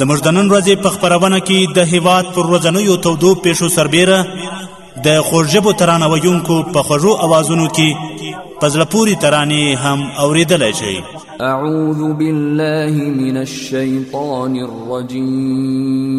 زموږ د نن ورځې په خبرونه کې د هیواد پر ورځنیو تودو پیښو سربیره د خوږژبو ترانه ویونکو په خوږو اوازونو کې په زړه پورې ترانې هم اوریدلی شئ اعوذ بالله من الشیطان الرجیم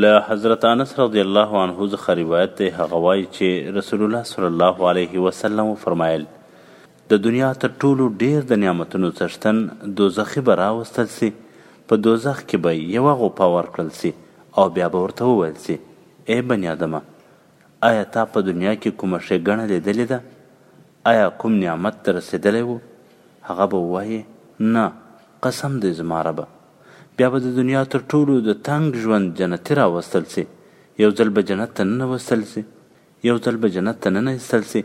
له حضرت انس رضی الله عنه څخه روایت دی هغه وایي چې رسول الله صلی الله علیه وسلم وفرمایل د دنیا تر ټولو ډیر د نعمتونو څښتن دوزخي به راوستل سي په دوزخ کې به یوه غوپه ورکړل سي او بیا به ورته وویل سي ای بني آدمه آیا تا په دنیا کې کومه ښېګڼه لیدلې ده آیا کوم نعمت ته رسېدلی و هغه به ووایي نه قسم دی زما ربه بیا به د دنیا تر ټولو د تنګ ژوند جنتي راوستل سي یو ځل به جنت ته ننوستل سي یو ځل به جنت ته ننه ایستل سي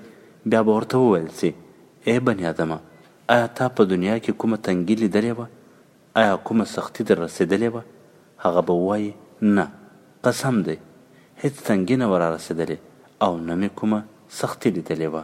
بیا به ورته وویل سي ای بني آدمه ایا تا په دنیا کي کومه تنګي لیدلې وه ایا کومه سختي در رسېدلې وه هغه به ووایي نه قسم دی هیڅ تنګي نه وه رارسېدلې او نه مي کومه سختي لیدلې وه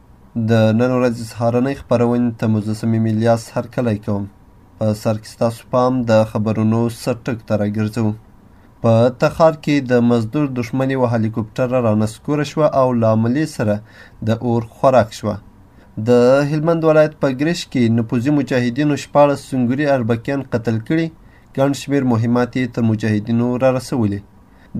د نن ورځې سهارنۍ خپرونې ته مو زه صمیم الیاس هرکلی کوم په سر کې ستاسو پام د خبرونو سرټک ته راګرځو په تخار کې د مزدور دښمن یوه هلیکوپټره رانسکوره شوه او له عملې سره د اور خوراک شوه د هلمند ولایت په ګرش کې نفوذي مجاهدینو شپاړس سنګوري اربکیان قتل کړي ګڼ شمېر مهمات یې تر مجاهدینو را رسولي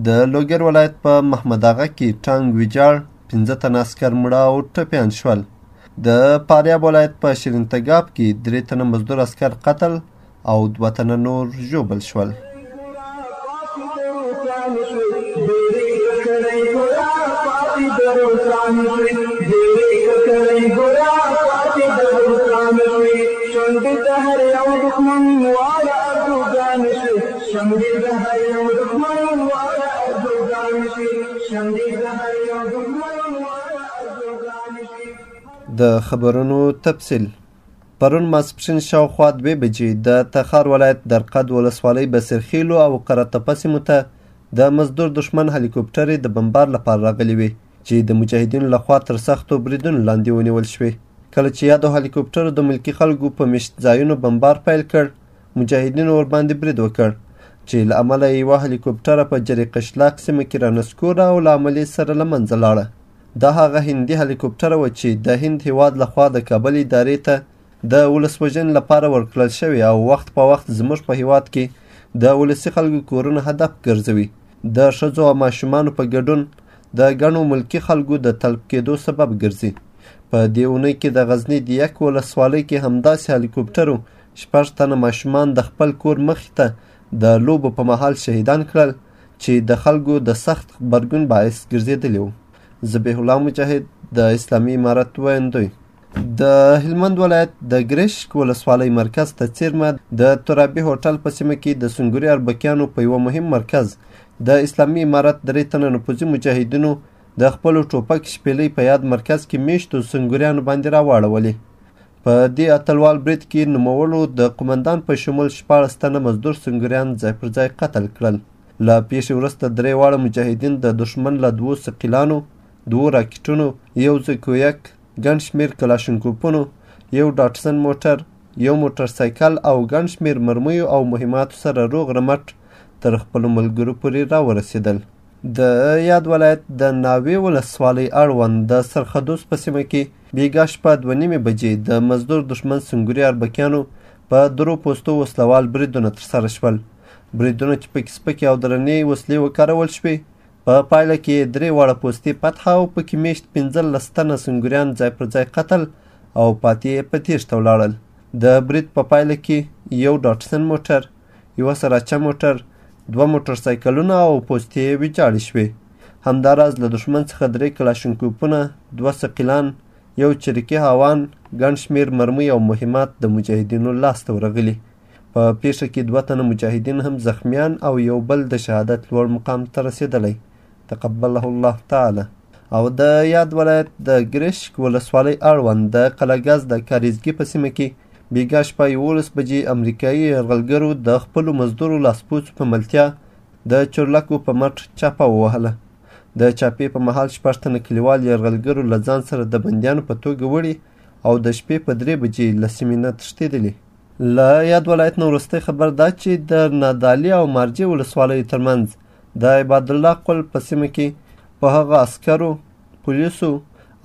د لوګر ولایت په محمد اغا کې ټانګ ویجاړ پنځه تنه عسکر مړه او ټپیان شول د فاریاب ولایت په شیرین تګاب کې درې تنه مزدور عسکر قتل او دوه تنه نور ژوبل شول شمدې د هر یو دښمن واړه ارزوګان شي شمدې د هر یو دښمن واړه ارزوګان شي د خبرونو تفصیل پرون ماسپښین شاوخوا دوې بجې د تخار ولایت درقد ولسوالۍ بسیرخیلو او قره تپه سیمو ته د مزدور دښمن هلیکوپټرې د بمبار لپاره راغلې وې چې د مجاهدینو لخوا تر سختو بریدونو لاندې ونیول شوې کله چې یادو هلیکوپټرو د ملکي خلکو په میشت ځایونو بمبار پیل کړ مجاهدینو ورباندې برید وکړ چې له امله یې یوه هلیکوپټره په جرې قشلاق سیمه کې رانسکوره او له عملې سره له منځه لاړه دا هغه هندي هلیکوپټره وه چې د هند هیواد لخوا د کابل ادارې ته د ولسوژنې لپاره ورکړل شوې او وخت په وخت زموږ په هیواد کې د ولسي خلکو کورونه هدف ګرځوي د ښځو او ماشومانو په ګډون د ګڼو ملکي خلکو د تلب کېدو سبب ګرځي په دې اونۍ کې د غزني د یک ولسوالۍ کې همداسې هلیکوپټرو شپږ تنه ماشومان د خپل کور مخې ته د لوبو په مهال شهیدان کړل چې د خلکو د سخت غبرګون باعث ګرځېدلي وو ذبیح الله مجاهد د اسلامي امارت ویندوی د هلمند ولایت د ګریشک ولسوالۍ مرکز ته څیرمه د ترابي هوټل په سیمه کې د سنګوري اربکیانو په یوه مهم مرکز د اسلامي امارت درې تنه نفوذي مجاهدینو د خپلو ټوپک شپېلۍ په یاد مرکز کې میشتو سنګوریانو باندې راواړولې په دې اتلوال برید کې نوموړو د قومندان په شمول شپاړس تنه مزدور سنګریان ځای پر ځای قتل کړل له پیښې وروسته درې واړه مجاهدین د دښمن له دوو ثقیلانو دوو راکټونو یو زکویک ګڼ شمېر کلاشینکوپونو یو ډاټسن موټر یو موټر سایکل او ګڼ شمېر مرمیو او مهماتو سره روغ رمټ تر خپلو ملګرو پورې راورسېدل د یاد ولایت د ناوې ولسوالۍ اړوند د سرخدوس په سیمه کې بیګا شپه دوه نیمې بجې د مزدور دښمن سنګوري اربکیانو په درو پوستو وسلوال بریدونه ترسره شول بریدونو کې پکې سپکې او درنې وسلې وکارول شوې په پا پایله کې درې واړه پوستې فتحه او پکې میشت پنځلس تنه سنګوریان ځای پر ځای قتل او پاتې یې په تیښته ولاړل د برید په پا پایله کې یو ډاټسن موټر یوه سراچه موټر دوه موټر سایکلونه او پوستې یې ویجاړې شوې همداراز له دښمن څخه درې کلاشینکوپونه دوه ثقیلان یو چریکي هاوان ګڼ شمېر مرمۍ او مهمات د مجاهدینو لاسته ورغلي په پیښه کې دوه تنه مجاهدین هم زخمیان او یو بل د شهادت لوړ مقام ته رسېدلی تقبله الله تعالی او د یاد ولایت د ګرشک ولسوالۍ اړوند د قلعه ګز د کاریزګي په سیمه کې بیګا شپه یولس بجې امریکایي یرغلګرو د خپلو مزدورو لاسپوڅو په ملتیا د چورلکو په مټ چاپه ووهله د چاپې په مهال شپږ تنه کلیوال یرغلګرو له ځان سره د بندیانو په توګه وړي او د شپې په درې بجې له سیمې نه تښتېدلي له یاد ولایت نه وروستی خبر دا چې د نادالي او مارجې ولسوالیو ترمنځ د عبادالله قل په سیمه کې په هغه عسکرو پولیسو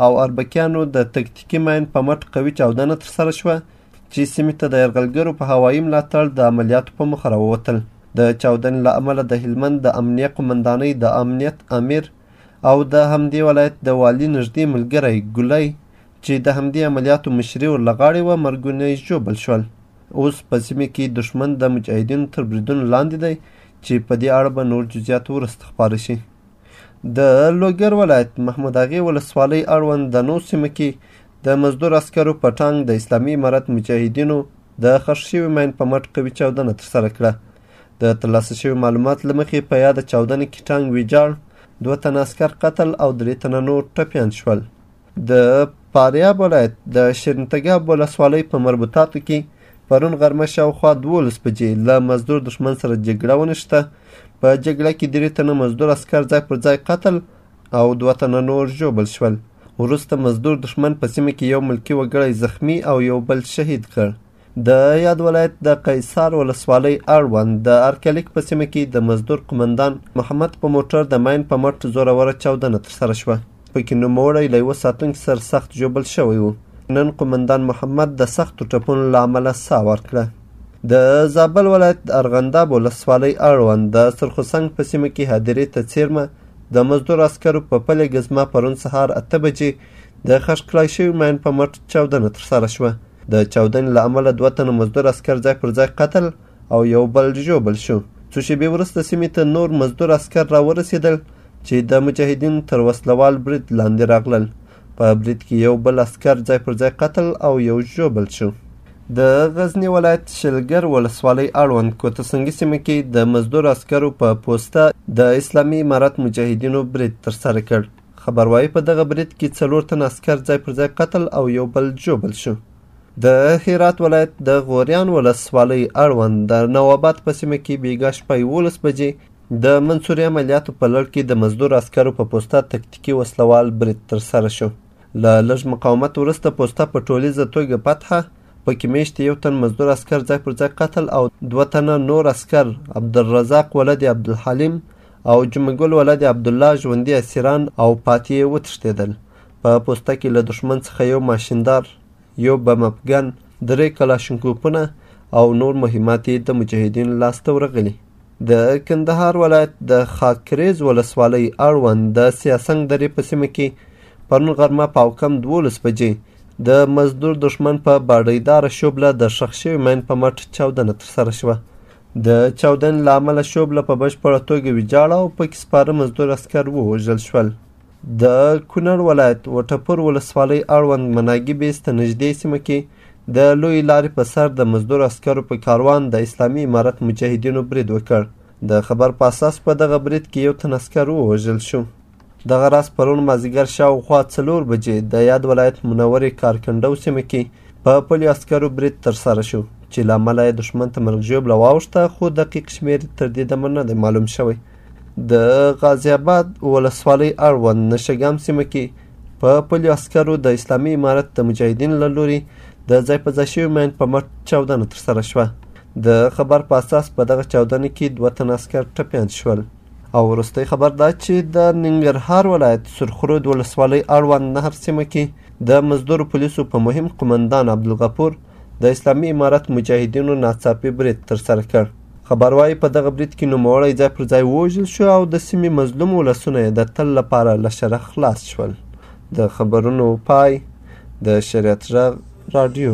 او اربکیانو د تکتیکي ماین په مټ قوي چاودنه ترسره شوه چې سیمې ته د یرغلګرو په هوایي ملاتړ د عملیاتو په مخه راووتل د چاودنې له امله د هلمند د امنیه قومندانۍ د امنیت امیر او د همدې ولایت د والي نږدې ملګری ګلی چې د همدې عملیاتو مشري ور له غاړې وه مرګونی ژوبل شول اوس په سیمه کې دښمن د مجاهدینو تر بریدونو لاندې دی چې په دې اړه به نور جزیات وروسته خپاره شي د لوګر ولایت محمود اغې ولسوالۍ اړوند دنو سیمه کې د مزدور عسکرو په ټانګ د اسلامي امارت مجاهدینو د خښ شوي ماین په مټ قوي چاودنه ترسره کړه د ترلاسه شوي معلومات له مخې په یاده چاودنه کې ټانګ ویجاړ دوه تنه عسکر قتل او درې تنه نور ټپیان شول د فاریاب ولایت د شیرنتګاب ولسوالۍ په مربوطاتو کې پرون غرمه شاوخوا دوولس بجې له مزدور دښمن سره جګړه ونښته په جګړه کې درې تنه مزدور عسکر ځای پر ځای قتل او دوه تنه نور ژوبل شول وروسته مزدور دښمن په سیمه کې یو ملکي وګړی زخمی او یو بل شهید کړ د یاد ولایت د قیصار ولسوالۍ اړوند د ارکلیک په سیمه کې د مزدور قومندان محمد په موټر د ماین په مټ زوروره چاودنه ترسره شوه پکې نوموړی له یوه ساتونکي سره سخت ژوبل شوی و نن قومندان محمد د سختو ټپونو له امله ساه ورکړه د زابل ولایت د ارغنداب ولسوالۍ اړوند د سرخوسنګ په سیمه کې هدیرې ته څیرمه د مزدور عسکرو په پلې ګزمه پرون سهار اته بجې د خښ کړای شوي ماین په مټ چاودنه ترسره شوه د چاودنې له امله دوه تنه مزدور عسکر ځای پر ځای قتل او یو بل ژوبل شو څو شېبې وروسته سیمې ته نور مزدور عسکر راورسېدل چې د مجاهدینو تر وسلوال برید لاندې راغلل په برید کې یو بل عسکر ځای پر ځای قتل او یو ژوبل شو د غزنی ولایت شلګر ولسوالۍ اړوند کوتسنګي سیمه کې د مزدور عسکرو په پوسته د اسلامي امارت مجاهدینو برید ترسره کړ خبروایي په دغه برید کې څلور تن عسکر ځای پر ځای قتل او یو بل ژوبل شو د هرات ولایت د غوریان ولسوالۍ اړوند د نواباد په سیمه کې بیګا شپه یولس بجې د منصوري عملیاتو په لړ کې د مزدور عسکرو په پوسته تکتیکي وسلوال برید ترسره شو له لږ مقاومت وروسته پوسته په ټولیزه توګه فتحه پکې میشتې یو تن مزدور عسکر ځای پر ځای قتل او دوه تنه نور عسکر عبدالرزاق ولد عبدالحلیم او جمعه ګل ولد عبدالله ژوندي اسیران او پاتې یې وتښتېدل په پوسته کې له دښمن څخه یو ماشیندار یو بم افغان درې کلاشنکوپونه او نور مهمات یې د مجاهدینو لاسته ورغلي د کندهار ولایت د خاکریز ولسوالۍ اړوند د سیاسنګ درې په سیمه کې پرون غرمه په اوکم دولس بجې د مزدور دښمن په باډۍ داره شوبله د ښخ شوي مین په مټ چاودنه ترسره شوه د چاودنې له امله شوبله په بشپړه توګه ویجاړه او پکې سپاره مزدور عسکر ووژل شول د کونړ ولایت وټپور ولسوالۍ اړوند مناګي بیس ته نږدې سیمه کې د لوی لارې په سر د مزدور عسکرو په کاروان د اسلامي امارت مجاهدینو برید وکړ د خبر په اساس په دغه برید کې یو تن عسکر ووژل شو دغه راز پرون مازیګر شاوخوا څلور بجې د یاد ولایت منورې کارکنډو سیمه کې په پلي عسکرو برید ترسره شو چې له امله یې دښمن ته مرګ ژوبله واوښته خو دقیق شمېر تر دې دمه نه دی معلوم شوی د غازي آباد ولسوالۍ اړوند نشګام سیمه کې په پلي عسکرو د اسلامي امارت د مجاهدین له لوري د ځای په ځای شوي مین په مټ چاودنه ترسره شوه د خبر په اساس په دغه چاودنه کې دوه تنه عسکر ټپیان شول او وروستی خبر دا چې د ننګرهار ولایت سرخرود ولسوالۍ اړوند نهر سیمه کې د مزدورو پولیسو په مهم قومندان عبدالغفور د اسلامي امارت مجاهدینو ناڅاپي برید ترسره کړ خبر وايي په دغه برید کې نوموړی ځای پر ځای ووژل شو او د سیمې مظلوم ولسونه یې د تل لپاره له شره خلاص شول د خبرونو پای د شریعت غږ راډیو